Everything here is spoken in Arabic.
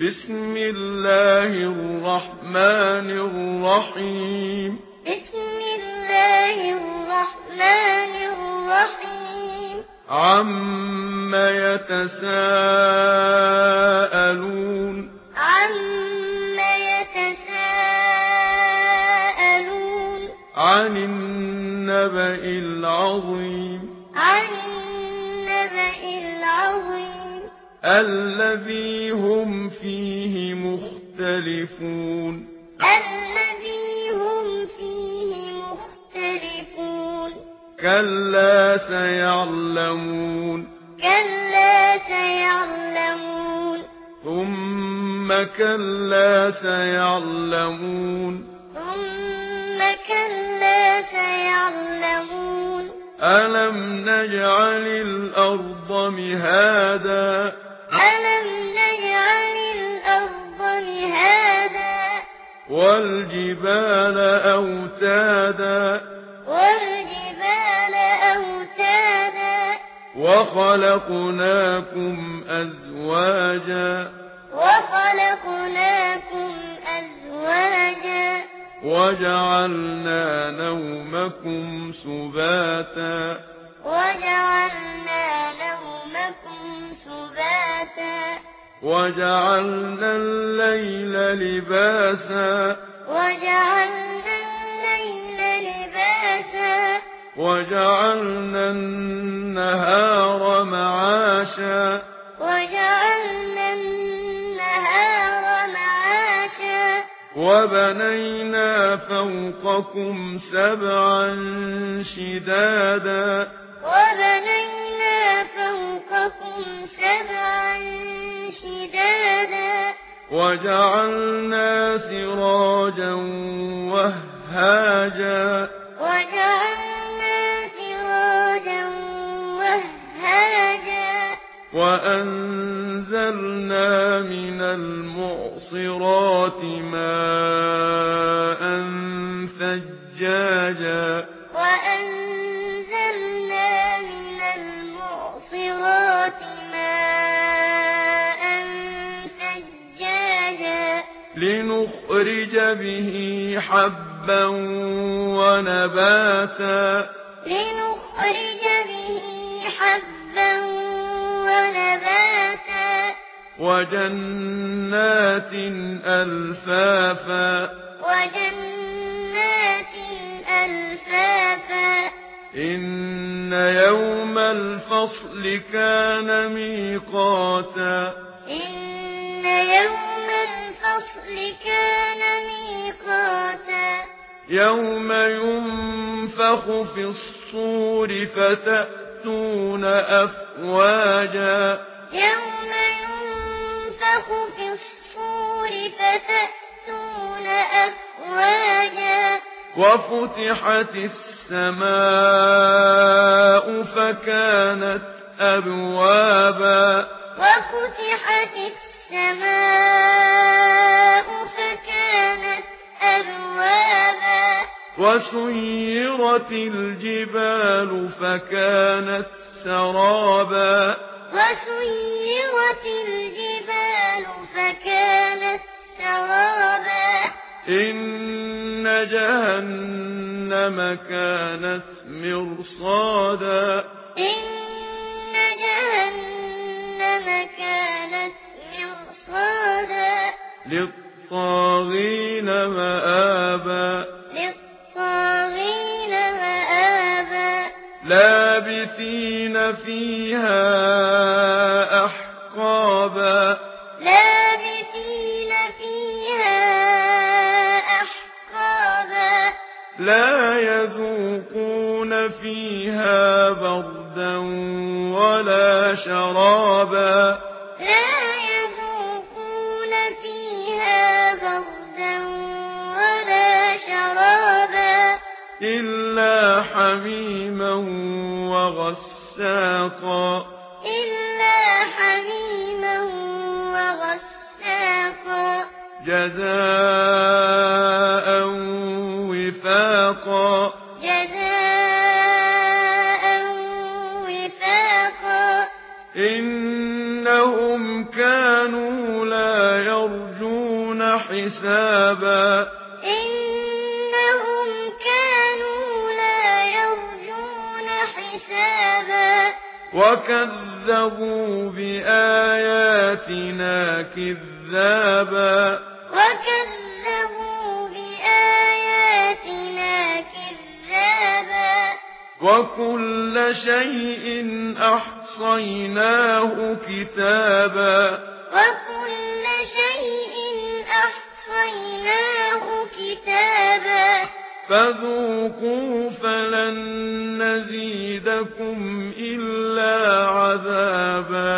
بسم الله الرحمن الرحيم. بسم الله الرحمن الرحيم. عما يتساءلون. عما يتساءلون. عن النبأ العظيم. عن الذي هم فيه مختلفون الذي هم فيه مختلفون كلا سيعلمون كلا سيعلمون ثم كلا سيعلمون ثم كلا سيعلمون ألم نجعل الأرض مهادا والجبال أوتادا والجبال أوتادا وخلقناكم أزواجا وخلقناكم أزواجا وجعلنا نومكم سباتا وجعلنا نومكم سباتا وجعلنا الليل لباسا وجعلنا وجعلنا النهار معاشا وجعلنا النهار معاشا وبنينا فوقكم سبعا شدادا وبنينا لكم سبعا شدادا. وجعلنا سراجا وهاجا. وجعلنا سراجا وهاجا. وأنزلنا من المعصرات ماء ثجاجا. لنخرج به حبا ونباتا لنخرج به حبا ونباتا وجنات ألفافا وجنات ألفافا إن يوم الفصل كان ميقاتا إن يوم الفصل الْفَصْلِ كَانَ مِيقَاتًا. يَوْمَ يُنفَخُ فِي الصُّورِ فَتَأْتُونَ أَفْوَاجًا. يَوْمَ يُنفَخُ فِي الصُّورِ فَتَأْتُونَ أَفْوَاجًا. وَفُتِحَتِ السَّمَاءُ فَكَانَتْ أَبْوَابًا. وَفُتِحَتِ السَّمَاءُ وسيرت الجبال فكانت سرابا. وسيرت الجبال فكانت سرابا. إن جهنم كانت مرصادا. إن جهنم كانت مرصادا. للطاغين مآبا للطاغين مآبا لابثين فيها أحقابا لابثين فيها أحقابا لا يذوقون فيها بردا ولا شرابا إلا حميما وغساقا إلا حميما وغساقا جزاء وفاقا جزاء وفاقا إنهم كانوا لا يرجون حسابا وكذبوا بآياتنا كذابا وكذبوا بآياتنا كذابا وكل شيء أحصيناه كتابا وكل شيء أحصيناه كتابا فذو إلا عذابا